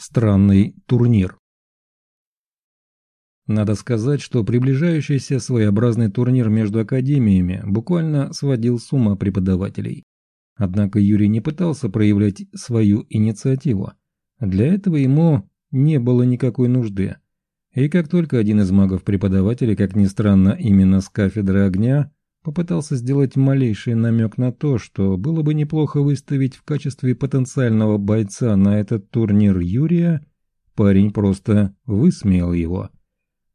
странный турнир. Надо сказать, что приближающийся своеобразный турнир между академиями буквально сводил с ума преподавателей. Однако Юрий не пытался проявлять свою инициативу. Для этого ему не было никакой нужды. И как только один из магов-преподавателей, как ни странно, именно с кафедры огня, попытался сделать малейший намек на то, что было бы неплохо выставить в качестве потенциального бойца на этот турнир Юрия, парень просто высмеял его.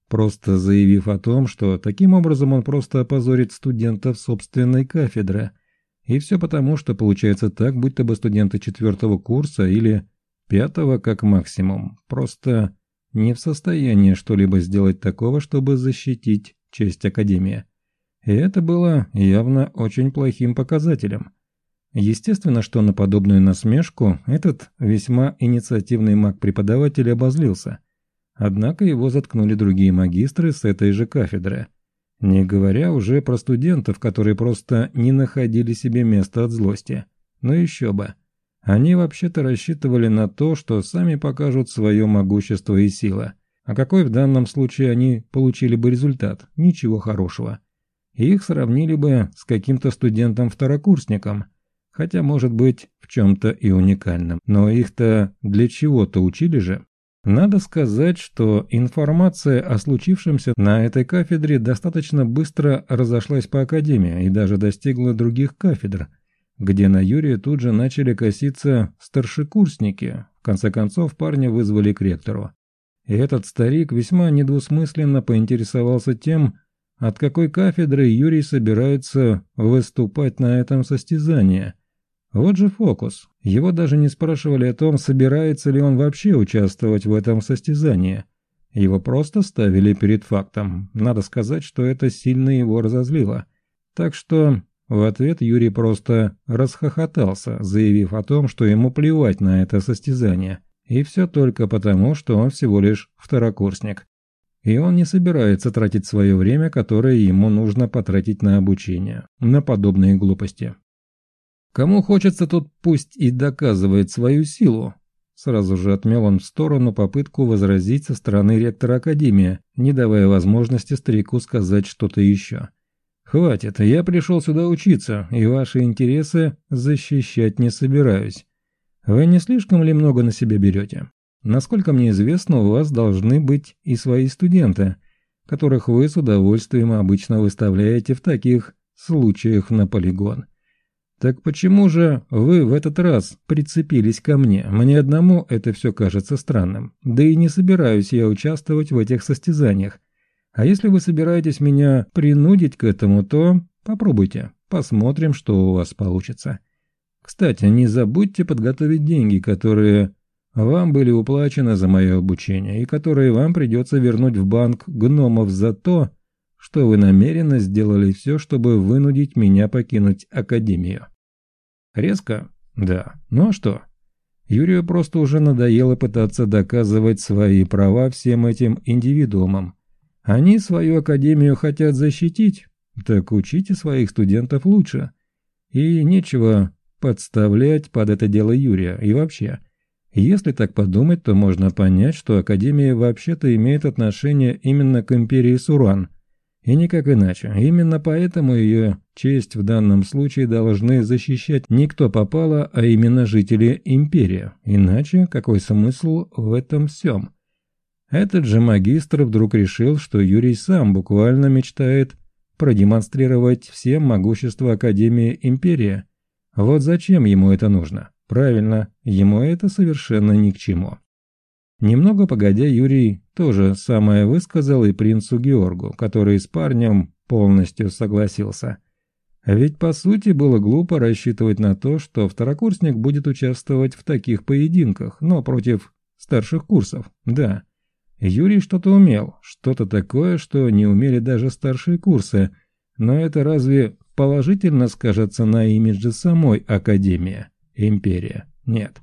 Просто заявив о том, что таким образом он просто опозорит студентов собственной кафедры. И все потому, что получается так, будто бы студенты четвертого курса или пятого как максимум, просто не в состоянии что-либо сделать такого, чтобы защитить честь Академии. И это было явно очень плохим показателем. Естественно, что на подобную насмешку этот весьма инициативный маг-преподаватель обозлился. Однако его заткнули другие магистры с этой же кафедры. Не говоря уже про студентов, которые просто не находили себе места от злости. Но еще бы. Они вообще-то рассчитывали на то, что сами покажут свое могущество и сила. А какой в данном случае они получили бы результат? Ничего хорошего их сравнили бы с каким-то студентом-второкурсником, хотя, может быть, в чем-то и уникальным. Но их-то для чего-то учили же. Надо сказать, что информация о случившемся на этой кафедре достаточно быстро разошлась по академии и даже достигла других кафедр, где на Юрия тут же начали коситься старшекурсники. В конце концов парня вызвали к ректору. И этот старик весьма недвусмысленно поинтересовался тем, от какой кафедры Юрий собирается выступать на этом состязании. Вот же фокус. Его даже не спрашивали о том, собирается ли он вообще участвовать в этом состязании. Его просто ставили перед фактом. Надо сказать, что это сильно его разозлило. Так что в ответ Юрий просто расхохотался, заявив о том, что ему плевать на это состязание. И все только потому, что он всего лишь второкурсник и он не собирается тратить свое время, которое ему нужно потратить на обучение, на подобные глупости. Кому хочется, тот пусть и доказывает свою силу. Сразу же отмел он в сторону попытку возразить со стороны ректора Академии, не давая возможности старику сказать что-то еще. «Хватит, я пришел сюда учиться, и ваши интересы защищать не собираюсь. Вы не слишком ли много на себя берете? Насколько мне известно, у вас должны быть и свои студенты, которых вы с удовольствием обычно выставляете в таких случаях на полигон. Так почему же вы в этот раз прицепились ко мне? Мне одному это все кажется странным. Да и не собираюсь я участвовать в этих состязаниях. А если вы собираетесь меня принудить к этому, то попробуйте. Посмотрим, что у вас получится. Кстати, не забудьте подготовить деньги, которые вам были уплачены за мое обучение и которые вам придется вернуть в банк гномов за то, что вы намеренно сделали все, чтобы вынудить меня покинуть Академию. Резко? Да. Ну а что? Юрию просто уже надоело пытаться доказывать свои права всем этим индивидуумам. Они свою Академию хотят защитить, так учите своих студентов лучше. И нечего подставлять под это дело Юрия. И вообще, если так подумать, то можно понять, что Академия вообще-то имеет отношение именно к Империи Суран. И никак иначе. Именно поэтому ее честь в данном случае должны защищать не кто попало, а именно жители Империи. Иначе какой смысл в этом всем? Этот же магистр вдруг решил, что Юрий сам буквально мечтает продемонстрировать всем могущество Академии Империи. Вот зачем ему это нужно? Правильно, ему это совершенно ни к чему. Немного погодя, Юрий тоже самое высказал и принцу Георгу, который с парнем полностью согласился. Ведь по сути было глупо рассчитывать на то, что второкурсник будет участвовать в таких поединках, но против старших курсов, да. Юрий что-то умел, что-то такое, что не умели даже старшие курсы, но это разве положительно скажется на имидже самой Академии? Империя. Нет.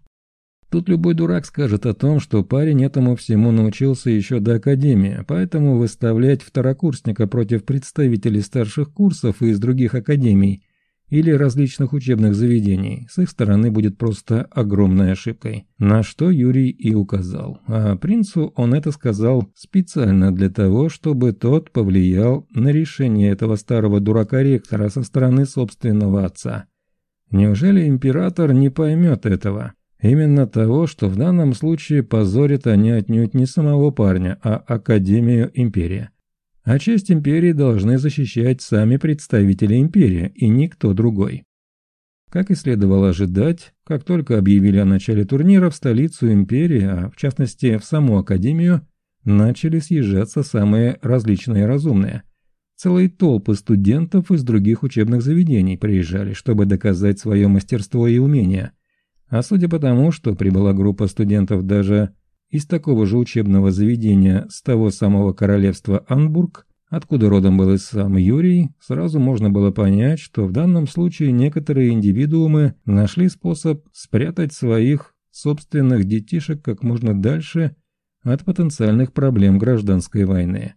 Тут любой дурак скажет о том, что парень этому всему научился еще до академии, поэтому выставлять второкурсника против представителей старших курсов из других академий или различных учебных заведений с их стороны будет просто огромной ошибкой. На что Юрий и указал. А принцу он это сказал специально для того, чтобы тот повлиял на решение этого старого дурака-ректора со стороны собственного отца. Неужели император не поймет этого? Именно того, что в данном случае позорят они отнюдь не самого парня, а Академию Империи. А честь империи должны защищать сами представители империи и никто другой. Как и следовало ожидать, как только объявили о начале турнира в столицу империи, а в частности в саму Академию, начали съезжаться самые различные разумные. Целые толпы студентов из других учебных заведений приезжали, чтобы доказать свое мастерство и умение. А судя по тому, что прибыла группа студентов даже из такого же учебного заведения с того самого королевства Анбург, откуда родом был и сам Юрий, сразу можно было понять, что в данном случае некоторые индивидуумы нашли способ спрятать своих собственных детишек как можно дальше от потенциальных проблем гражданской войны,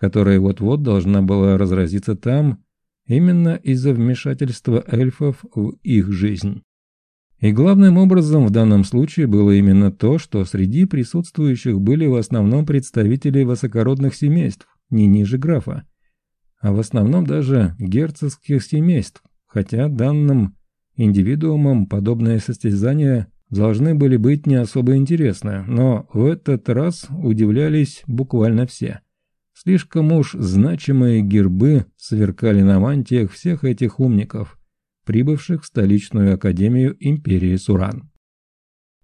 которая вот-вот должна была разразиться там именно из-за вмешательства эльфов в их жизнь. И главным образом в данном случае было именно то, что среди присутствующих были в основном представители высокородных семейств, не ниже графа, а в основном даже герцогских семейств, хотя данным индивидуумам подобные состязания должны были быть не особо интересны, но в этот раз удивлялись буквально все. Слишком уж значимые гербы сверкали на мантиях всех этих умников – прибывших в столичную академию империи Суран.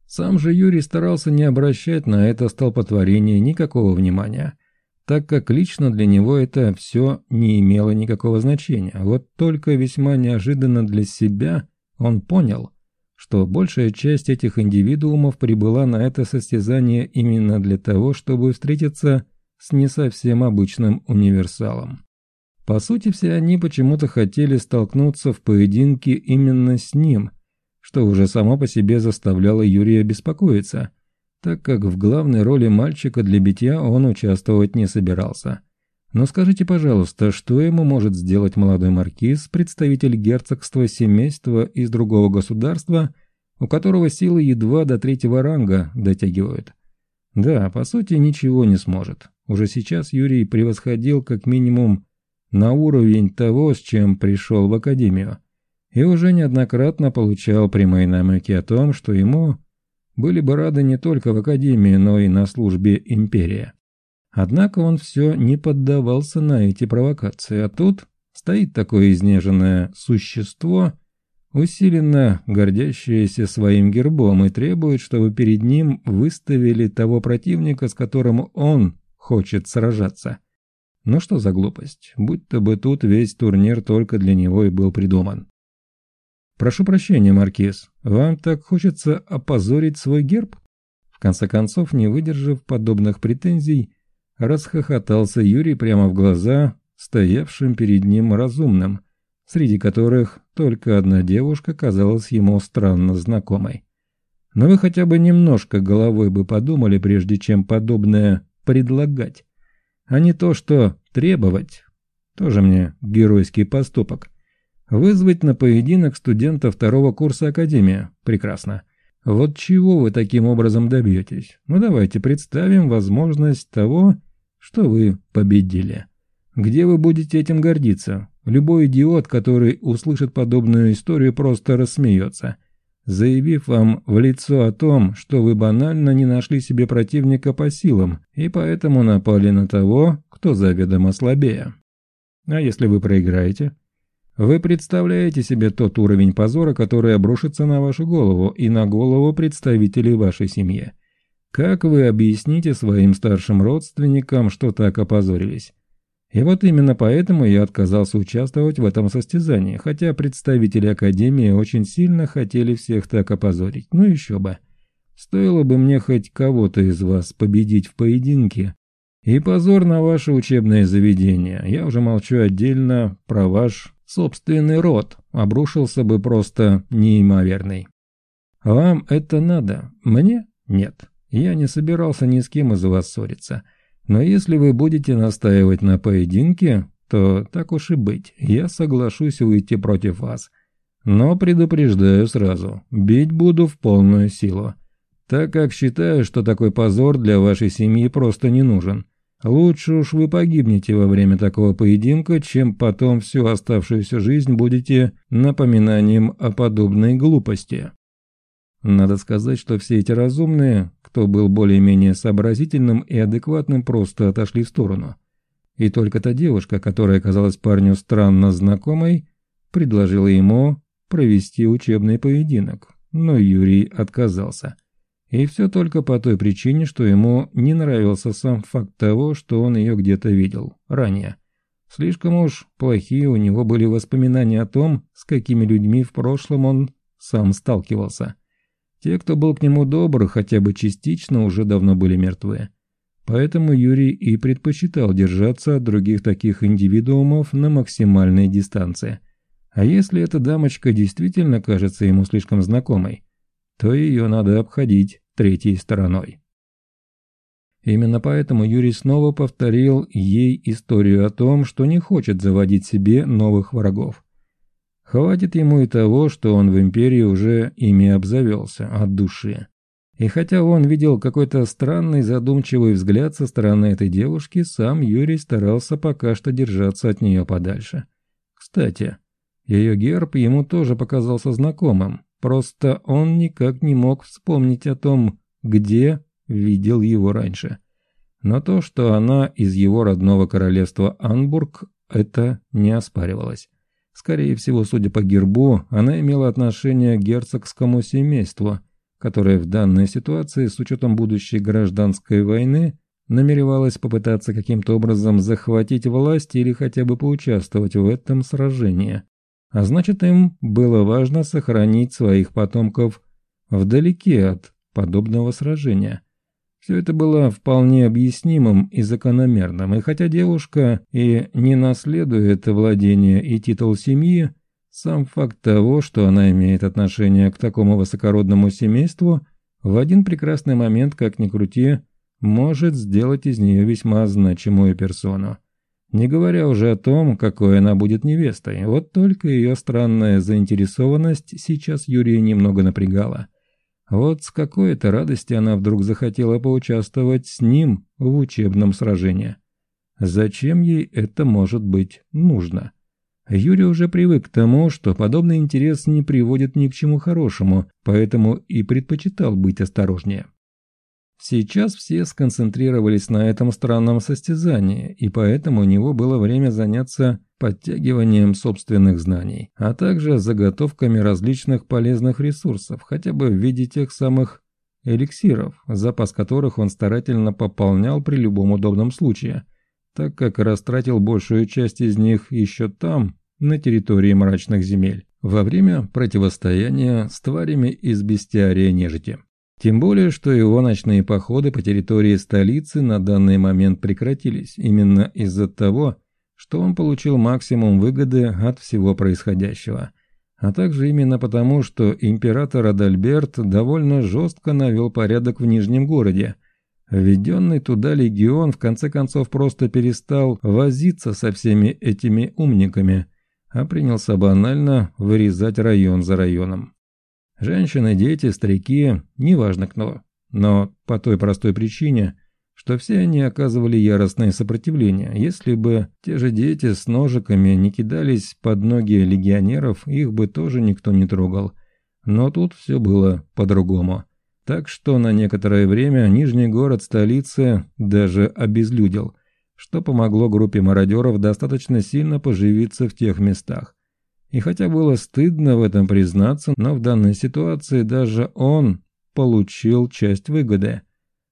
Сам же Юрий старался не обращать на это столпотворение никакого внимания, так как лично для него это все не имело никакого значения. Вот только весьма неожиданно для себя он понял, что большая часть этих индивидуумов прибыла на это состязание именно для того, чтобы встретиться с не совсем обычным универсалом. По сути, все они почему-то хотели столкнуться в поединке именно с ним, что уже само по себе заставляло Юрия беспокоиться, так как в главной роли мальчика для битья он участвовать не собирался. Но скажите, пожалуйста, что ему может сделать молодой маркиз, представитель герцогства семейства из другого государства, у которого силы едва до третьего ранга дотягивают? Да, по сути, ничего не сможет. Уже сейчас Юрий превосходил как минимум на уровень того, с чем пришел в академию, и уже неоднократно получал прямые намеки о том, что ему были бы рады не только в академии, но и на службе империи. Однако он все не поддавался на эти провокации, а тут стоит такое изнеженное существо, усиленно гордящееся своим гербом и требует, чтобы перед ним выставили того противника, с которым он хочет сражаться. Ну что за глупость, будто бы тут весь турнир только для него и был придуман. «Прошу прощения, Маркиз, вам так хочется опозорить свой герб?» В конце концов, не выдержав подобных претензий, расхохотался Юрий прямо в глаза стоявшим перед ним разумным, среди которых только одна девушка казалась ему странно знакомой. Но вы хотя бы немножко головой бы подумали, прежде чем подобное предлагать а не то, что требовать. Тоже мне геройский поступок. Вызвать на поединок студента второго курса Академии. Прекрасно. Вот чего вы таким образом добьетесь? Ну давайте представим возможность того, что вы победили. Где вы будете этим гордиться? Любой идиот, который услышит подобную историю, просто рассмеется заявив вам в лицо о том, что вы банально не нашли себе противника по силам и поэтому напали на того, кто заведомо слабее. А если вы проиграете? Вы представляете себе тот уровень позора, который обрушится на вашу голову и на голову представителей вашей семьи. Как вы объясните своим старшим родственникам, что так опозорились? И вот именно поэтому я отказался участвовать в этом состязании, хотя представители Академии очень сильно хотели всех так опозорить. Ну еще бы. Стоило бы мне хоть кого-то из вас победить в поединке. И позор на ваше учебное заведение, я уже молчу отдельно про ваш собственный род, обрушился бы просто неимоверный. Вам это надо, мне нет. Я не собирался ни с кем из вас ссориться. Но если вы будете настаивать на поединке, то так уж и быть, я соглашусь уйти против вас. Но предупреждаю сразу, бить буду в полную силу, так как считаю, что такой позор для вашей семьи просто не нужен. Лучше уж вы погибнете во время такого поединка, чем потом всю оставшуюся жизнь будете напоминанием о подобной глупости. Надо сказать, что все эти разумные, кто был более-менее сообразительным и адекватным, просто отошли в сторону. И только та девушка, которая казалась парню странно знакомой, предложила ему провести учебный поединок, но Юрий отказался. И все только по той причине, что ему не нравился сам факт того, что он ее где-то видел ранее. Слишком уж плохие у него были воспоминания о том, с какими людьми в прошлом он сам сталкивался. Те, кто был к нему добр, хотя бы частично, уже давно были мертвы. Поэтому Юрий и предпочитал держаться от других таких индивидуумов на максимальной дистанции. А если эта дамочка действительно кажется ему слишком знакомой, то ее надо обходить третьей стороной. Именно поэтому Юрий снова повторил ей историю о том, что не хочет заводить себе новых врагов. Хватит ему и того, что он в империи уже ими обзавелся от души. И хотя он видел какой-то странный задумчивый взгляд со стороны этой девушки, сам Юрий старался пока что держаться от нее подальше. Кстати, ее герб ему тоже показался знакомым, просто он никак не мог вспомнить о том, где видел его раньше. Но то, что она из его родного королевства Анбург, это не оспаривалось. Скорее всего, судя по гербу, она имела отношение к герцогскому семейству, которое в данной ситуации, с учетом будущей гражданской войны, намеревалась попытаться каким-то образом захватить власть или хотя бы поучаствовать в этом сражении. А значит, им было важно сохранить своих потомков вдалеке от подобного сражения. Все это было вполне объяснимым и закономерным, и хотя девушка и не наследует владение и титул семьи, сам факт того, что она имеет отношение к такому высокородному семейству, в один прекрасный момент, как ни крути, может сделать из нее весьма значимую персону. Не говоря уже о том, какой она будет невестой, вот только ее странная заинтересованность сейчас Юрия немного напрягала. Вот с какой-то радости она вдруг захотела поучаствовать с ним в учебном сражении. Зачем ей это может быть нужно? Юрий уже привык к тому, что подобный интерес не приводит ни к чему хорошему, поэтому и предпочитал быть осторожнее. Сейчас все сконцентрировались на этом странном состязании, и поэтому у него было время заняться подтягиванием собственных знаний, а также заготовками различных полезных ресурсов, хотя бы в виде тех самых эликсиров, запас которых он старательно пополнял при любом удобном случае, так как растратил большую часть из них еще там, на территории мрачных земель, во время противостояния с тварями из бестиария нежити. Тем более, что его ночные походы по территории столицы на данный момент прекратились именно из-за того, что он получил максимум выгоды от всего происходящего, а также именно потому, что император Адальберт довольно жестко навел порядок в Нижнем городе. Введенный туда легион в конце концов просто перестал возиться со всеми этими умниками, а принялся банально вырезать район за районом. Женщины, дети, старики, неважно кто. Но по той простой причине, что все они оказывали яростное сопротивление. Если бы те же дети с ножиками не кидались под ноги легионеров, их бы тоже никто не трогал. Но тут все было по-другому. Так что на некоторое время Нижний город столицы даже обезлюдил, что помогло группе мародеров достаточно сильно поживиться в тех местах. И хотя было стыдно в этом признаться, но в данной ситуации даже он получил часть выгоды.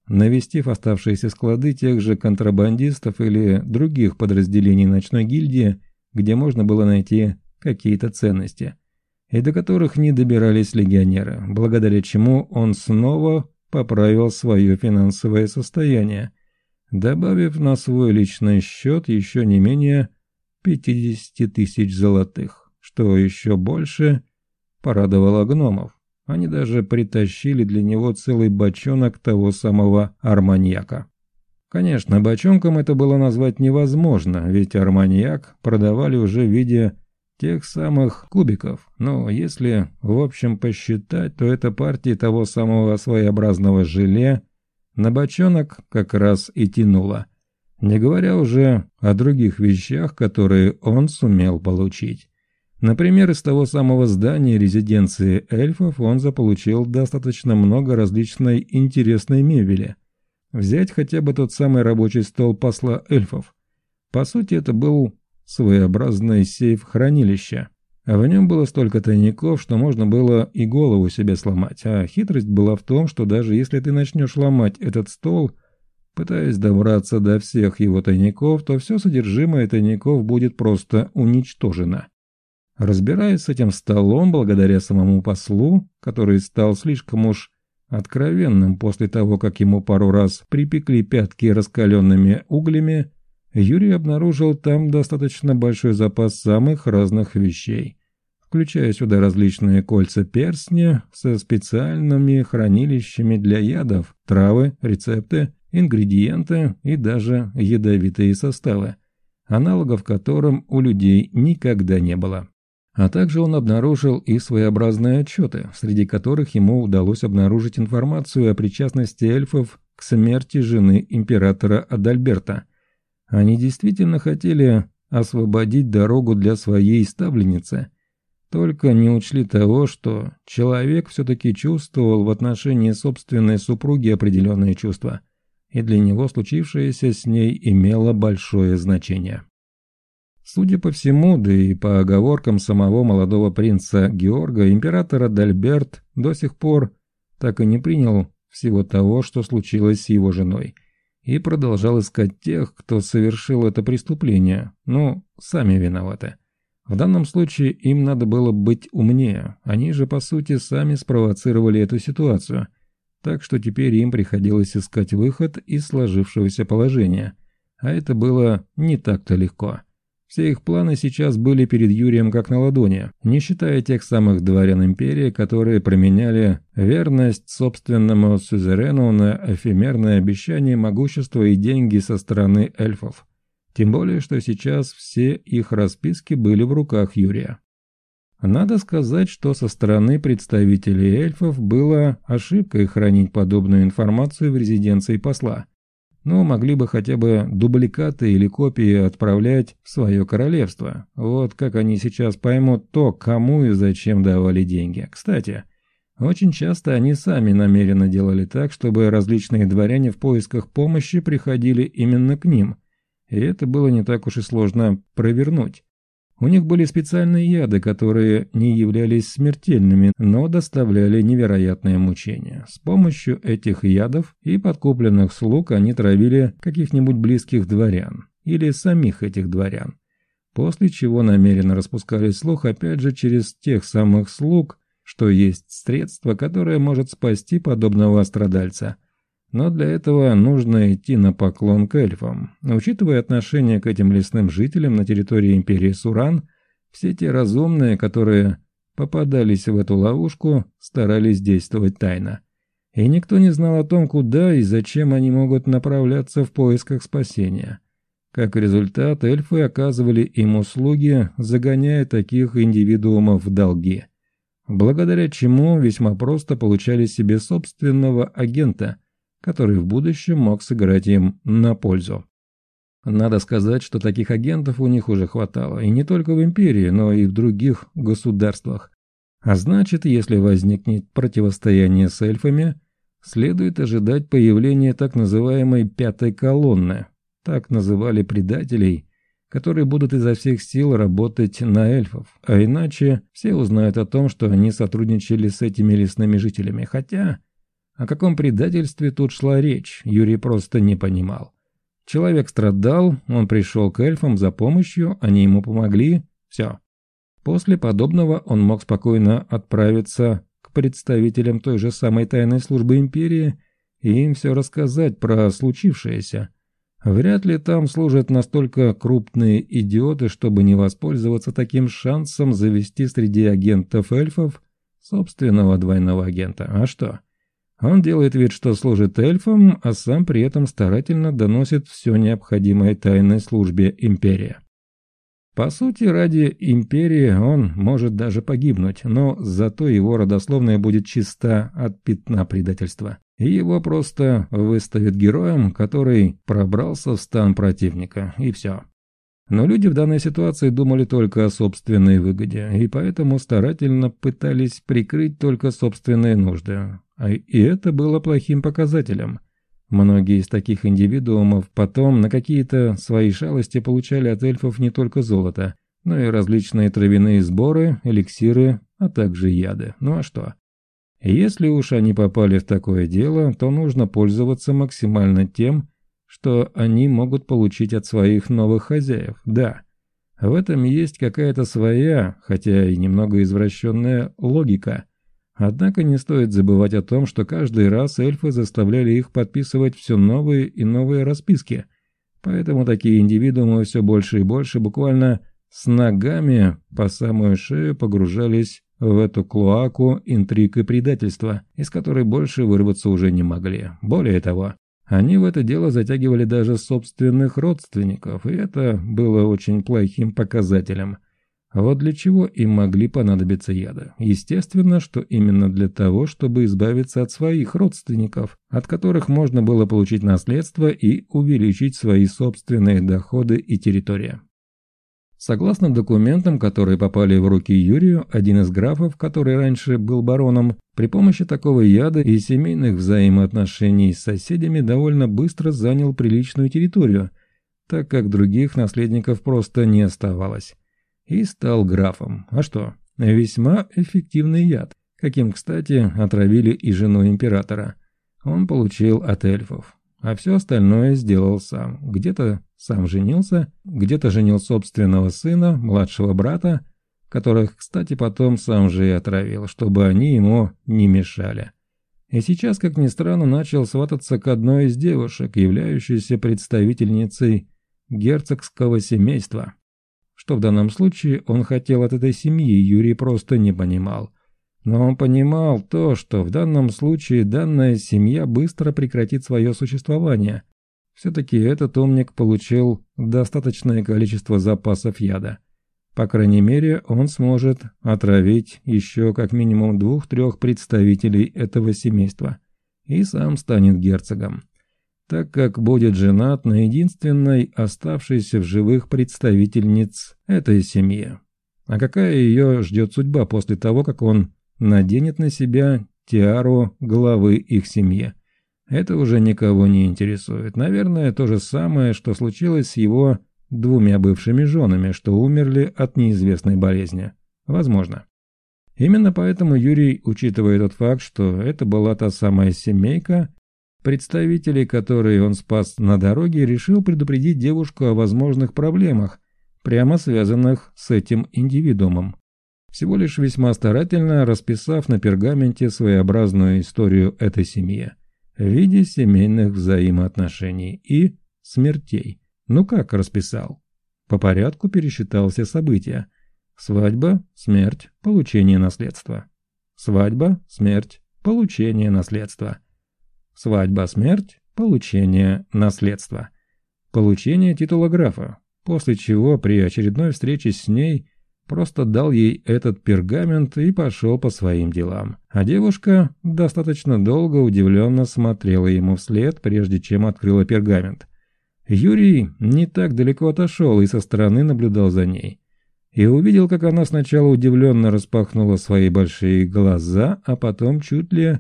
Навестив оставшиеся склады тех же контрабандистов или других подразделений ночной гильдии, где можно было найти какие-то ценности, и до которых не добирались легионеры, благодаря чему он снова поправил свое финансовое состояние, добавив на свой личный счет еще не менее 50 тысяч золотых. Что еще больше порадовало гномов. Они даже притащили для него целый бочонок того самого арманьяка. Конечно, бочонком это было назвать невозможно, ведь арманьяк продавали уже в виде тех самых кубиков, но если в общем посчитать, то это партии того самого своеобразного желе на бочонок как раз и тянуло, не говоря уже о других вещах, которые он сумел получить. Например, из того самого здания резиденции эльфов он заполучил достаточно много различной интересной мебели. Взять хотя бы тот самый рабочий стол посла эльфов. По сути, это был своеобразный сейф хранилища. А в нем было столько тайников, что можно было и голову себе сломать. А хитрость была в том, что даже если ты начнешь ломать этот стол, пытаясь добраться до всех его тайников, то все содержимое тайников будет просто уничтожено. Разбираясь с этим столом благодаря самому послу, который стал слишком уж откровенным после того, как ему пару раз припекли пятки раскаленными углями, Юрий обнаружил там достаточно большой запас самых разных вещей, включая сюда различные кольца перстня со специальными хранилищами для ядов, травы, рецепты, ингредиенты и даже ядовитые составы, аналогов которым у людей никогда не было. А также он обнаружил и своеобразные отчеты, среди которых ему удалось обнаружить информацию о причастности эльфов к смерти жены императора Адальберта – они действительно хотели освободить дорогу для своей ставленницы, только не учли того, что человек все-таки чувствовал в отношении собственной супруги определенные чувства, и для него случившееся с ней имело большое значение. Судя по всему, да и по оговоркам самого молодого принца Георга, император Адальберт до сих пор так и не принял всего того, что случилось с его женой – и продолжал искать тех, кто совершил это преступление, но сами виноваты. В данном случае им надо было быть умнее, они же по сути сами спровоцировали эту ситуацию, так что теперь им приходилось искать выход из сложившегося положения, а это было не так-то легко. Все их планы сейчас были перед Юрием как на ладони, не считая тех самых дворян империи, которые променяли верность собственному сюзерену на эфемерное обещание могущества и деньги со стороны эльфов. Тем более, что сейчас все их расписки были в руках Юрия. Надо сказать, что со стороны представителей эльфов было ошибкой хранить подобную информацию в резиденции посла – но могли бы хотя бы дубликаты или копии отправлять в свое королевство. Вот как они сейчас поймут то, кому и зачем давали деньги. Кстати, очень часто они сами намеренно делали так, чтобы различные дворяне в поисках помощи приходили именно к ним. И это было не так уж и сложно провернуть. У них были специальные яды, которые не являлись смертельными, но доставляли невероятное мучение. С помощью этих ядов и подкупленных слуг они травили каких-нибудь близких дворян или самих этих дворян. После чего намеренно распускали слух опять же через тех самых слуг, что есть средство, которое может спасти подобного страдальца – но для этого нужно идти на поклон к эльфам. Учитывая отношение к этим лесным жителям на территории империи Суран, все те разумные, которые попадались в эту ловушку, старались действовать тайно. И никто не знал о том, куда и зачем они могут направляться в поисках спасения. Как результат, эльфы оказывали им услуги, загоняя таких индивидуумов в долги. Благодаря чему весьма просто получали себе собственного агента – который в будущем мог сыграть им на пользу. Надо сказать, что таких агентов у них уже хватало, и не только в империи, но и в других государствах. А значит, если возникнет противостояние с эльфами, следует ожидать появления так называемой «пятой колонны», так называли предателей, которые будут изо всех сил работать на эльфов, а иначе все узнают о том, что они сотрудничали с этими лесными жителями, хотя о каком предательстве тут шла речь, Юрий просто не понимал. Человек страдал, он пришел к эльфам за помощью, они ему помогли, все. После подобного он мог спокойно отправиться к представителям той же самой тайной службы империи и им все рассказать про случившееся. Вряд ли там служат настолько крупные идиоты, чтобы не воспользоваться таким шансом завести среди агентов эльфов собственного двойного агента. А что? Он делает вид, что служит эльфам, а сам при этом старательно доносит все необходимое тайной службе Империи. По сути, ради империи он может даже погибнуть, но зато его родословная будет чиста от пятна предательства. И его просто выставят героем, который пробрался в стан противника, и все. Но люди в данной ситуации думали только о собственной выгоде, и поэтому старательно пытались прикрыть только собственные нужды. А и это было плохим показателем. Многие из таких индивидуумов потом на какие-то свои шалости получали от эльфов не только золото, но и различные травяные сборы, эликсиры, а также яды. Ну а что? Если уж они попали в такое дело, то нужно пользоваться максимально тем, что они могут получить от своих новых хозяев. Да, в этом есть какая-то своя, хотя и немного извращенная логика. Однако не стоит забывать о том, что каждый раз эльфы заставляли их подписывать все новые и новые расписки. Поэтому такие индивидуумы все больше и больше буквально с ногами по самую шею погружались в эту клоаку интриг и предательства, из которой больше вырваться уже не могли. Более того, они в это дело затягивали даже собственных родственников, и это было очень плохим показателем. Вот для чего им могли понадобиться яды. Естественно, что именно для того, чтобы избавиться от своих родственников, от которых можно было получить наследство и увеличить свои собственные доходы и территория. Согласно документам, которые попали в руки Юрию, один из графов, который раньше был бароном, при помощи такого яда и семейных взаимоотношений с соседями довольно быстро занял приличную территорию, так как других наследников просто не оставалось. И стал графом. А что? Весьма эффективный яд, каким, кстати, отравили и жену императора. Он получил от эльфов а все остальное сделал сам. Где-то сам женился, где-то женил собственного сына, младшего брата, которых, кстати, потом сам же и отравил, чтобы они ему не мешали. И сейчас, как ни странно, начал свататься к одной из девушек, являющейся представительницей герцогского семейства. Что в данном случае он хотел от этой семьи, Юрий просто не понимал. Но он понимал то, что в данном случае данная семья быстро прекратит свое существование. Все-таки этот умник получил достаточное количество запасов яда. По крайней мере, он сможет отравить еще как минимум двух-трех представителей этого семейства и сам станет герцогом, так как будет женат на единственной оставшейся в живых представительниц этой семьи. А какая ее ждет судьба после того, как он наденет на себя тиару главы их семьи. Это уже никого не интересует. Наверное, то же самое, что случилось с его двумя бывшими женами, что умерли от неизвестной болезни. Возможно. Именно поэтому Юрий, учитывая тот факт, что это была та самая семейка, представителей которой он спас на дороге, решил предупредить девушку о возможных проблемах, прямо связанных с этим индивидуумом всего лишь весьма старательно расписав на пергаменте своеобразную историю этой семьи в виде семейных взаимоотношений и смертей. Ну как расписал? По порядку пересчитал все события. Свадьба, смерть, получение наследства. Свадьба, смерть, получение наследства. Свадьба, смерть, получение наследства. Получение титула графа, после чего при очередной встрече с ней просто дал ей этот пергамент и пошел по своим делам. А девушка достаточно долго удивленно смотрела ему вслед, прежде чем открыла пергамент. Юрий не так далеко отошел и со стороны наблюдал за ней. И увидел, как она сначала удивленно распахнула свои большие глаза, а потом чуть ли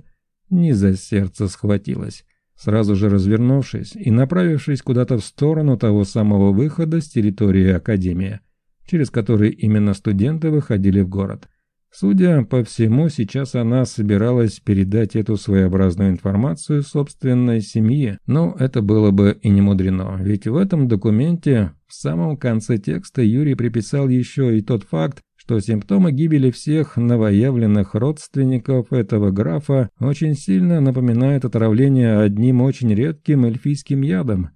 не за сердце схватилась. Сразу же развернувшись и направившись куда-то в сторону того самого выхода с территории Академии через который именно студенты выходили в город. Судя по всему, сейчас она собиралась передать эту своеобразную информацию собственной семье, но это было бы и не мудрено, ведь в этом документе в самом конце текста Юрий приписал еще и тот факт, что симптомы гибели всех новоявленных родственников этого графа очень сильно напоминают отравление одним очень редким эльфийским ядом,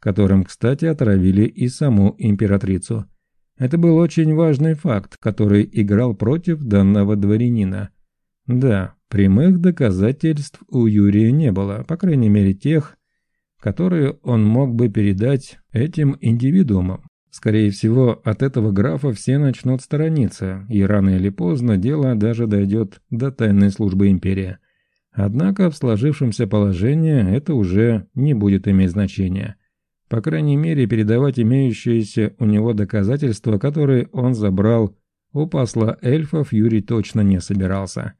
которым, кстати, отравили и саму императрицу. Это был очень важный факт, который играл против данного дворянина. Да, прямых доказательств у Юрия не было, по крайней мере тех, которые он мог бы передать этим индивидуумам. Скорее всего, от этого графа все начнут сторониться, и рано или поздно дело даже дойдет до тайной службы империи. Однако в сложившемся положении это уже не будет иметь значения. По крайней мере, передавать имеющиеся у него доказательства, которые он забрал у посла эльфов, Юрий точно не собирался.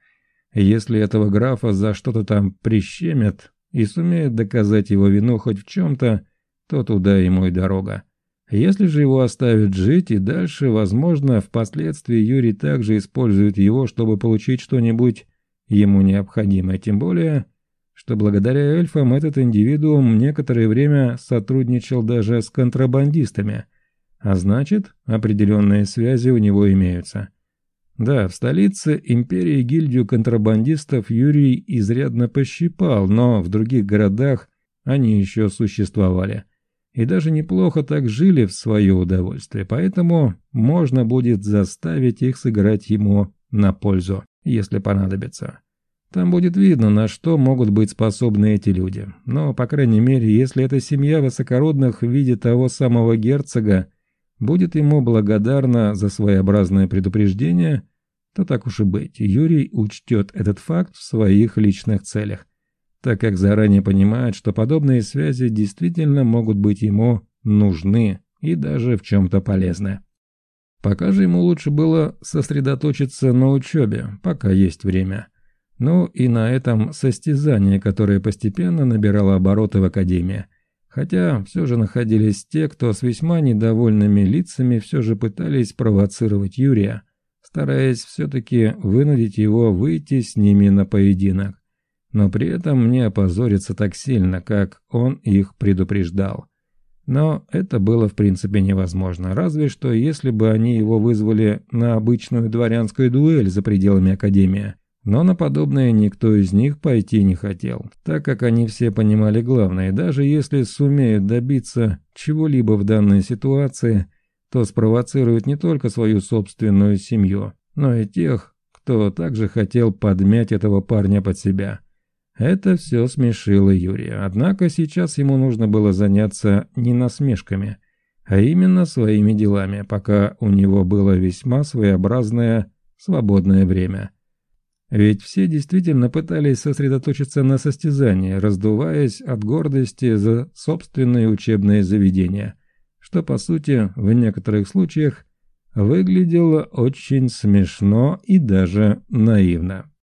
Если этого графа за что-то там прищемят и сумеют доказать его вину хоть в чем-то, то туда ему и дорога. Если же его оставят жить и дальше, возможно, впоследствии Юрий также использует его, чтобы получить что-нибудь ему необходимое, тем более, что благодаря эльфам этот индивидуум некоторое время сотрудничал даже с контрабандистами, а значит, определенные связи у него имеются. Да, в столице империи гильдию контрабандистов Юрий изрядно пощипал, но в других городах они еще существовали – и даже неплохо так жили в свое удовольствие, поэтому можно будет заставить их сыграть ему на пользу, если понадобится. Там будет видно, на что могут быть способны эти люди. Но, по крайней мере, если эта семья высокородных в виде того самого герцога будет ему благодарна за своеобразное предупреждение, то так уж и быть, Юрий учтет этот факт в своих личных целях так как заранее понимает, что подобные связи действительно могут быть ему нужны и даже в чем-то полезны. Пока же ему лучше было сосредоточиться на учебе, пока есть время. Ну и на этом состязании, которое постепенно набирало обороты в Академии. Хотя все же находились те, кто с весьма недовольными лицами все же пытались провоцировать Юрия, стараясь все-таки вынудить его выйти с ними на поединок но при этом не опозориться так сильно, как он их предупреждал. Но это было в принципе невозможно, разве что если бы они его вызвали на обычную дворянскую дуэль за пределами Академии. Но на подобное никто из них пойти не хотел, так как они все понимали главное, даже если сумеют добиться чего-либо в данной ситуации, то спровоцируют не только свою собственную семью, но и тех, кто также хотел подмять этого парня под себя. Это все смешило Юрия, однако сейчас ему нужно было заняться не насмешками, а именно своими делами, пока у него было весьма своеобразное свободное время. Ведь все действительно пытались сосредоточиться на состязании, раздуваясь от гордости за собственные учебные заведения, что, по сути, в некоторых случаях выглядело очень смешно и даже наивно.